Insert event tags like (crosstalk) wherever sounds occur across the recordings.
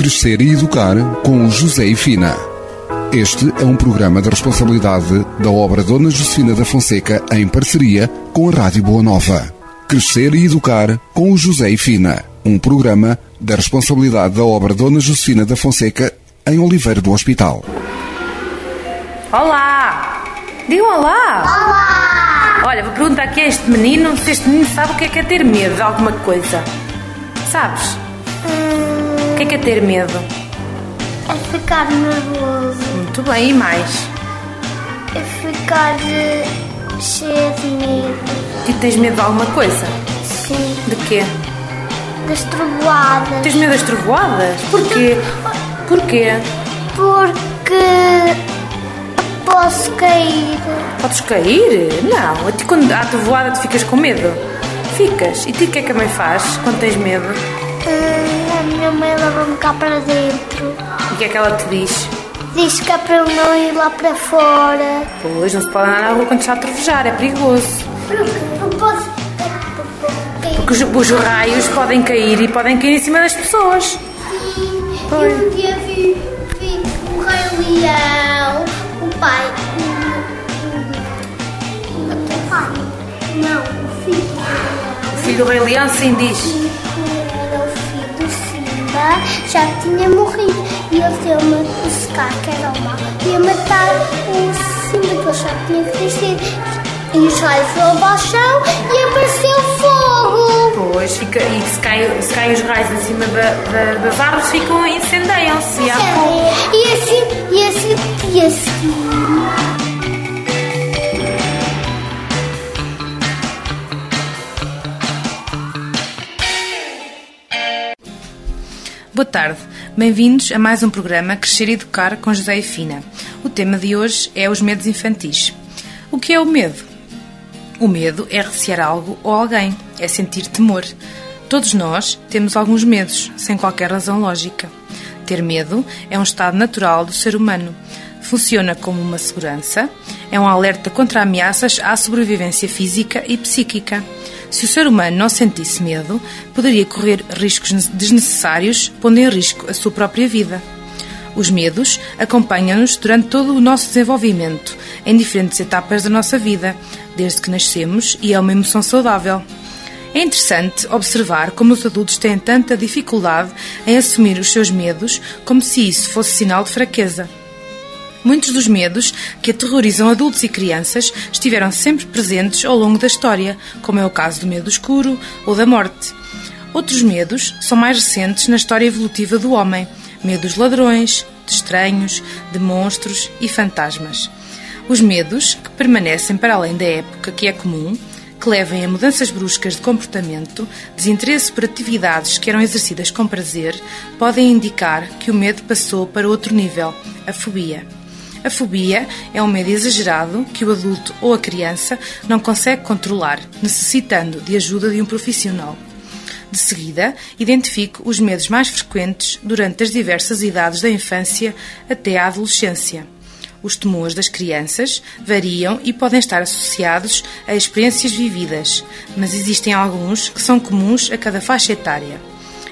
Crescer e Educar com José e Fina. Este é um programa de responsabilidade da obra Dona Josefina da Fonseca em parceria com a Rádio Boa Nova. Crescer e Educar com José e Fina. Um programa da responsabilidade da obra Dona Josefina da Fonseca em Oliveira do Hospital. Olá! Digam olá! Olá! Olha, vou perguntar aqui a este menino se este menino sabe o que é, que é ter medo de alguma coisa. Sabes? O que é que é ter medo? É ficar nervoso. Muito bem, e mais? É ficar eh, cheio de medo. E tens medo de alguma coisa? Sim. De quê? Das trovoadas. Tens medo das trovoadas? Porquê? Porquê? Porque posso cair. Podes cair? Não. A ti quando há trovoada tu ficas com medo? Ficas. E ti o que é que a mãe faz quando tens medo? Hum, a minha mãe leva-me cá para dentro. O que é que ela te diz? Diz que é para eu não ir lá para fora. Pois, não se pode andar na rua quando está a trovejar, é perigoso. Não posso. Porque os, os raios podem cair e podem cair em cima das pessoas. Pois. Eu um dia vi, vi o Rei Leão, o pai. O pai. Não, o filho. O filho do Rei Leão sim diz. Já tinha morrido. E ele deu-me o Scar, que era o mal. Ia matar o ele já tinha crescido. E os raios foram ao chão e apareceu fogo. Pois, fica, e se caem, se caem os raios em cima da, da, das árvores, ficam incendeiam-se. e. E assim, e assim, e assim. Boa tarde, bem-vindos a mais um programa Crescer e Educar com José e Fina. O tema de hoje é os medos infantis. O que é o medo? O medo é recear algo ou alguém, é sentir temor. Todos nós temos alguns medos, sem qualquer razão lógica. Ter medo é um estado natural do ser humano. Funciona como uma segurança, é um alerta contra ameaças à sobrevivência física e psíquica. Se o ser humano não sentisse medo, poderia correr riscos desnecessários, pondo em risco a sua própria vida. Os medos acompanham-nos durante todo o nosso desenvolvimento, em diferentes etapas da nossa vida, desde que nascemos, e é uma emoção saudável. É interessante observar como os adultos têm tanta dificuldade em assumir os seus medos, como se isso fosse sinal de fraqueza. Muitos dos medos que aterrorizam adultos e crianças estiveram sempre presentes ao longo da história, como é o caso do medo escuro ou da morte. Outros medos são mais recentes na história evolutiva do homem: medo dos ladrões, de estranhos, de monstros e fantasmas. Os medos, que permanecem para além da época que é comum, que levem a mudanças bruscas de comportamento, desinteresse por atividades que eram exercidas com prazer, podem indicar que o medo passou para outro nível, a fobia. A fobia é um medo exagerado que o adulto ou a criança não consegue controlar, necessitando de ajuda de um profissional. De seguida, identifico os medos mais frequentes durante as diversas idades da infância até à adolescência. Os temores das crianças variam e podem estar associados a experiências vividas, mas existem alguns que são comuns a cada faixa etária.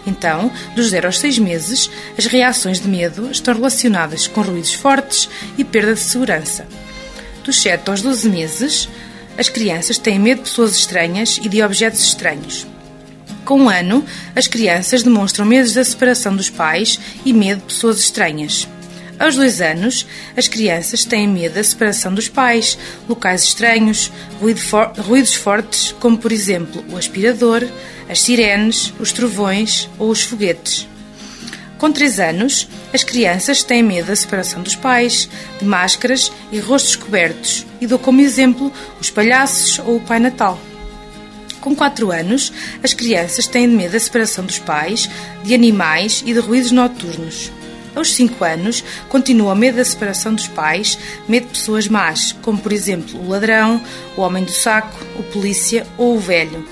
Então, dos 0 aos 6 meses, as reações de medo estão relacionadas com ruídos fortes e perda de segurança. Dos 7 aos 12 meses, as crianças têm medo de pessoas estranhas e de objetos estranhos. Com um ano, as crianças demonstram medo da separação dos pais e medo de pessoas estranhas. Aos dois anos, as crianças têm medo da separação dos pais, locais estranhos, ruídos fortes, como por exemplo o aspirador, as sirenes, os trovões ou os foguetes. Com 3 anos, as crianças têm medo da separação dos pais, de máscaras e rostos cobertos, e dou como exemplo os palhaços ou o Pai Natal. Com 4 anos, as crianças têm medo da separação dos pais, de animais e de ruídos noturnos. Aos 5 anos, continua medo da separação dos pais, medo de pessoas más, como por exemplo o ladrão, o homem do saco, o polícia ou o velho.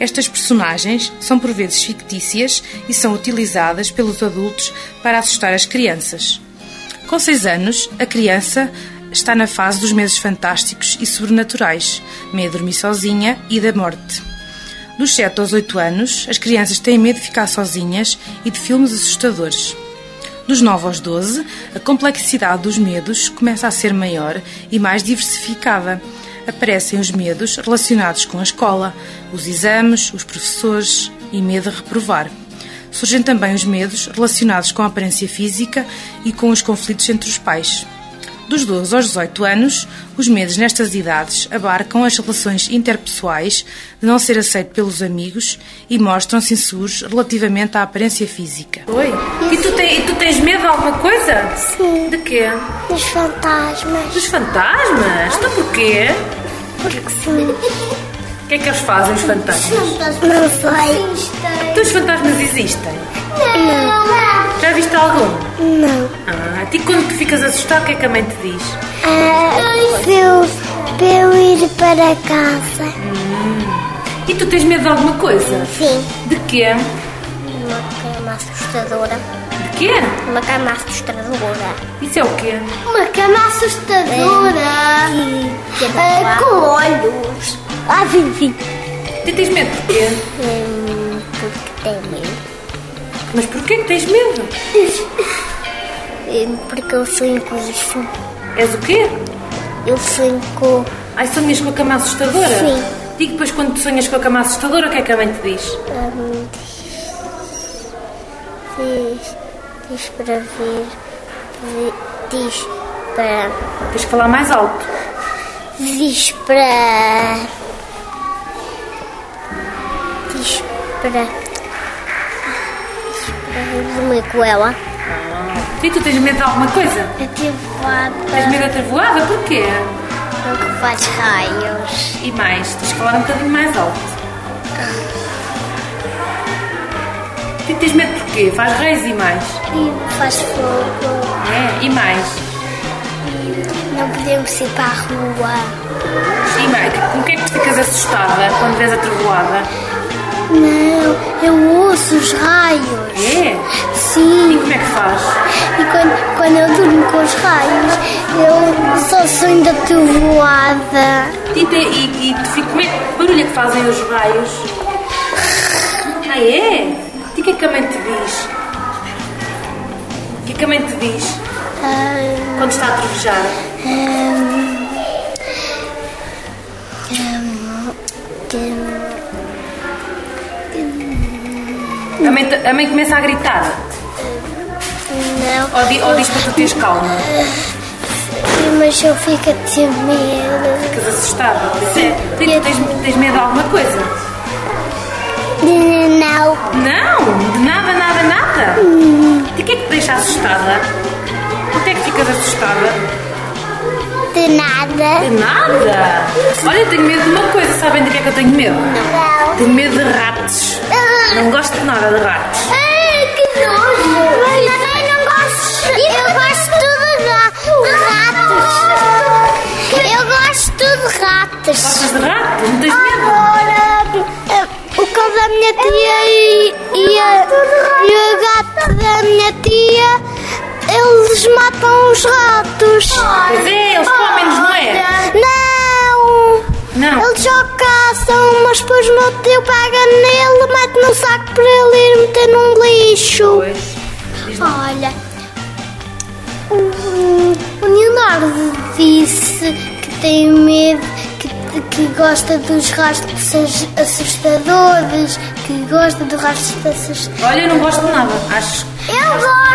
Estas personagens são por vezes fictícias e são utilizadas pelos adultos para assustar as crianças. Com 6 anos, a criança está na fase dos medos fantásticos e sobrenaturais, medo de dormir sozinha e da morte. Dos 7 aos 8 anos, as crianças têm medo de ficar sozinhas e de filmes assustadores. Dos 9 aos 12, a complexidade dos medos começa a ser maior e mais diversificada. Aparecem os medos relacionados com a escola, os exames, os professores e medo de reprovar. Surgem também os medos relacionados com a aparência física e com os conflitos entre os pais. Dos 12 aos 18 anos, os medos nestas idades abarcam as relações interpessoais, de não ser aceito pelos amigos e mostram-se inseguros relativamente à aparência física. Oi? E tu, te- e tu tens medo de alguma coisa? Sim. De quê? Dos fantasmas. Dos fantasmas? Então porquê? Porque sim. O que é que eles fazem, os fantasmas? Não sei. Então os fantasmas existem? Não. Já viste algum? Não. Ah, e quando tu ficas assustado, o que é que a mãe te diz? Ah, se eu, eu ir para casa. E tu tens medo de alguma coisa? Sim. De quê? Uma cama assustadora. De quê? Uma cama assustadora. Isso é o quê? Uma cama assustadora. Ah, com olhos. Ah, sim, sim. Tu tens medo de quê? Hum, porque tem medo. Mas porquê que tens medo? (laughs) Porque eu sonho com isso. És o quê? Eu sonho com. Ai, sonhas com a cama assustadora? Sim. E depois quando tu sonhas com a cama assustadora, o que é que a mãe te diz? hum, diz, diz para ver. vi- Diz para. Tens que falar mais alto. Diz para. Diz para. Diz para dormir com ela. E tu tens medo de alguma coisa? Tive lá Tens medo de ter voada? Porquê? porque faz raios. E mais, tens que falar um bocadinho mais alto. E tens medo porquê? Faz reis e mais. E faz fogo. É, e mais. Não podemos ir para a rua. E mais. Com que é que ficas assustada quando vês a trovoada? Não, eu os raios. É? E Sim. como é que faz? E quando, quando eu durmo com os raios, eu só sonho da trovoada. E, e, e como é que barulho é que fazem os raios? Ah, é? E o que é que a mãe te diz? O que é que a mãe te diz Ah, quando está a trovejar? hum, hum, A mãe, a mãe começa a gritar? não, Ou, di- ou diz para tu teres calma? mas eu fico a ter medo. Ficas assustada? É. Tu tens, tens medo de alguma coisa? Não, Não, de nada, nada, nada. De que é que te deixa assustada? Por que é que ficas assustada? De nada. De nada. Olha, eu tenho medo de uma coisa. Sabem de que é que eu tenho medo? Não. Tenho medo de ratos. Não gosto de nada de ratos. Ai, que nojo! Mas também não gosto. Eu gosto de, ra- de ratos. Eu gosto de ratos. Gostas de ratos? Não tens medo? Agora, o cão da minha tia e, e, a- e o gato da minha tia, eles matam os ratos. Pois é, mas depois o meu tio pega nele, mete num saco para ele ir meter num lixo. Pois. Olha, o, o Leonardo disse que tem medo, que, que gosta dos rastros as- assustadores, que gosta dos rastros assustadores. Olha, eu não gosto de nada. Acho. Eu gosto!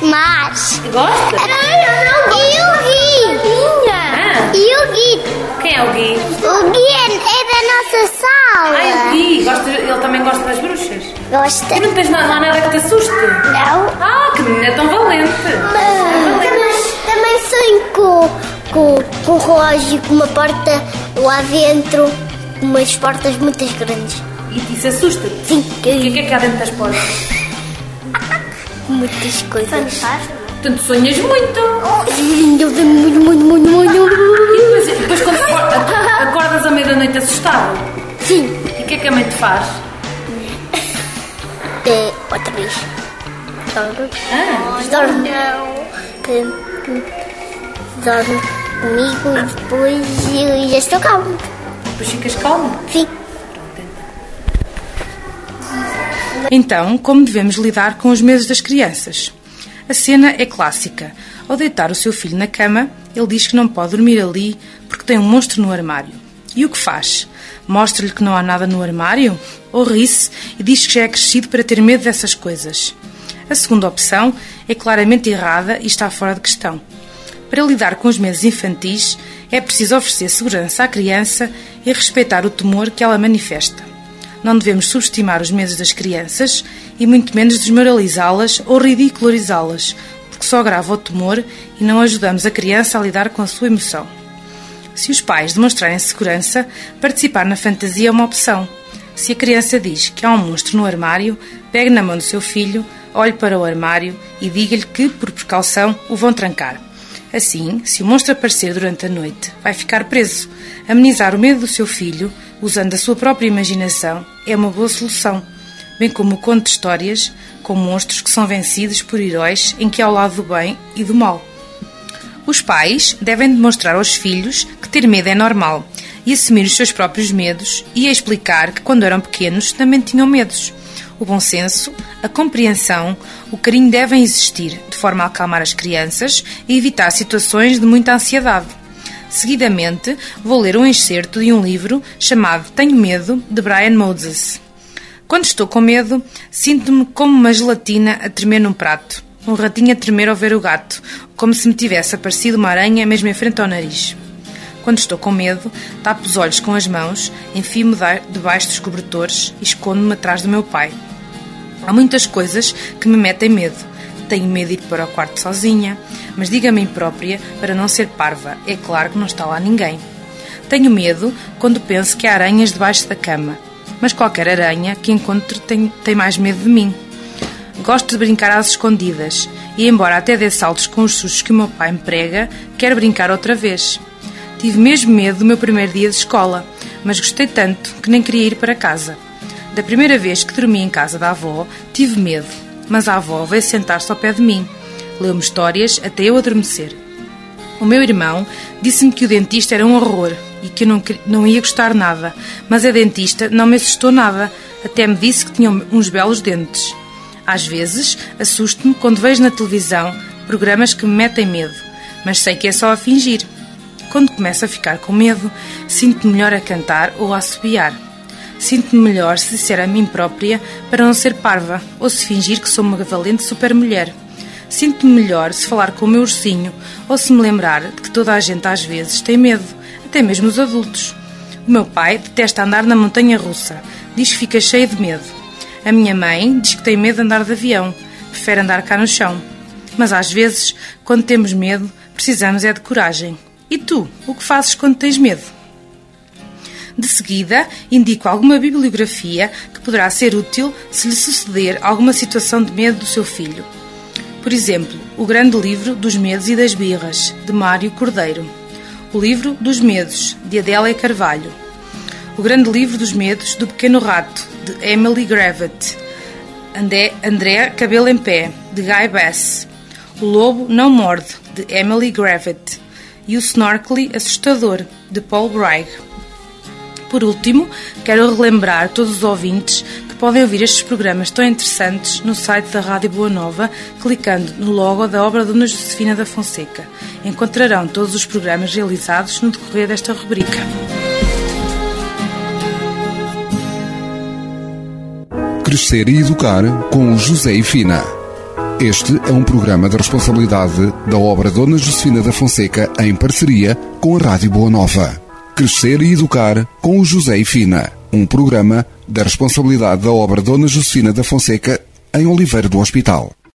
Más. Gosta? E o Gui? Ah. E o Gui? Quem é o Gui? O Gui é, é da nossa sala. Ai, o Gui. Gosta, ele também gosta das bruxas. Gosta? E não, tens, nada- não nada que te assuste? Não. Ah, que menina tão valente. Também, também sonho com, com, com um relógio com uma porta lá dentro, umas portas muito grandes. E isso assusta-te? Sim, O que é que há dentro das portas? Muitas coisas. Portanto, sonhas muito. (laughs) Eu tenho muito, muito, muito, muito. E depois, depois quando acor- acordas à meia-noite assustado, Sim. e o que é que a mãe te faz? É, outra vez. Dorme. Ah, Dorme. Que- Dorme. comigo e depois eu já estou calmo. Depois ficas calmo? Sim. Então, como devemos lidar com os medos das crianças? A cena é clássica. Ao deitar o seu filho na cama, ele diz que não pode dormir ali porque tem um monstro no armário. E o que faz? Mostra-lhe que não há nada no armário? Ou ri-se e diz que já é crescido para ter medo dessas coisas? A segunda opção é claramente errada e está fora de questão. Para lidar com os medos infantis, é preciso oferecer segurança à criança e respeitar o temor que ela manifesta. Não devemos subestimar os medos das crianças e muito menos desmoralizá-las ou ridicularizá-las, porque só agrava o temor e não ajudamos a criança a lidar com a sua emoção. Se os pais demonstrarem segurança, participar na fantasia é uma opção. Se a criança diz que há um monstro no armário, pegue na mão do seu filho, olhe para o armário e diga-lhe que, por precaução, o vão trancar. Assim, se o monstro aparecer durante a noite, vai ficar preso. Amenizar o medo do seu filho, usando a sua própria imaginação, é uma boa solução, bem como o conto de histórias com monstros que são vencidos por heróis em que há o lado do bem e do mal. Os pais devem demonstrar aos filhos que ter medo é normal e assumir os seus próprios medos e explicar que quando eram pequenos também tinham medos. O bom senso, a compreensão, o carinho devem existir, de forma a acalmar as crianças e evitar situações de muita ansiedade. Seguidamente, vou ler um excerto de um livro chamado Tenho Medo, de Brian Moses. Quando estou com medo, sinto-me como uma gelatina a tremer num prato, um ratinho a tremer ao ver o gato, como se me tivesse aparecido uma aranha mesmo em frente ao nariz. Quando estou com medo, tapo os olhos com as mãos, enfio-me debaixo dos cobertores e escondo-me atrás do meu pai. Há muitas coisas que me metem medo. Tenho medo de ir para o quarto sozinha, mas digo a mim própria para não ser parva. É claro que não está lá ninguém. Tenho medo quando penso que há aranhas debaixo da cama, mas qualquer aranha que encontre tem, tem mais medo de mim. Gosto de brincar às escondidas e, embora até dê saltos com os sustos que o meu pai me prega, quero brincar outra vez. Tive mesmo medo do meu primeiro dia de escola, mas gostei tanto que nem queria ir para casa. Da primeira vez que dormi em casa da avó, tive medo, mas a avó veio sentar-se ao pé de mim. Leu-me histórias até eu adormecer. O meu irmão disse-me que o dentista era um horror e que eu não, não ia gostar nada, mas a dentista não me assustou nada, até me disse que tinha uns belos dentes. Às vezes, assusto-me quando vejo na televisão programas que me metem medo, mas sei que é só a fingir. Quando começo a ficar com medo, sinto-me melhor a cantar ou a assobiar. Sinto-me melhor se disser a mim própria para não ser parva ou se fingir que sou uma valente supermulher. Sinto-me melhor se falar com o meu ursinho ou se me lembrar de que toda a gente às vezes tem medo, até mesmo os adultos. O meu pai detesta andar na montanha russa, diz que fica cheio de medo. A minha mãe diz que tem medo de andar de avião, prefere andar cá no chão. Mas às vezes, quando temos medo, precisamos é de coragem. E tu, o que fazes quando tens medo? De seguida, indico alguma bibliografia que poderá ser útil se lhe suceder alguma situação de medo do seu filho. Por exemplo, o grande livro dos medos e das birras, de Mário Cordeiro. O livro dos medos, de Adélia Carvalho. O grande livro dos medos do Pequeno Rato, de Emily Gravett. André, André Cabelo em Pé, de Guy Bass. O Lobo Não Morde, de Emily Gravett. E o Snorkelly Assustador, de Paul Bragg. Por último, quero relembrar todos os ouvintes que podem ouvir estes programas tão interessantes no site da Rádio Boa Nova, clicando no logo da obra Dona Josefina da Fonseca. Encontrarão todos os programas realizados no decorrer desta rubrica. Crescer e Educar com José e Fina. Este é um programa de responsabilidade da obra Dona Josefina da Fonseca em parceria com a Rádio Boa Nova. Crescer e Educar com o José e Fina. Um programa da responsabilidade da obra Dona Josefina da Fonseca em Oliveira do Hospital.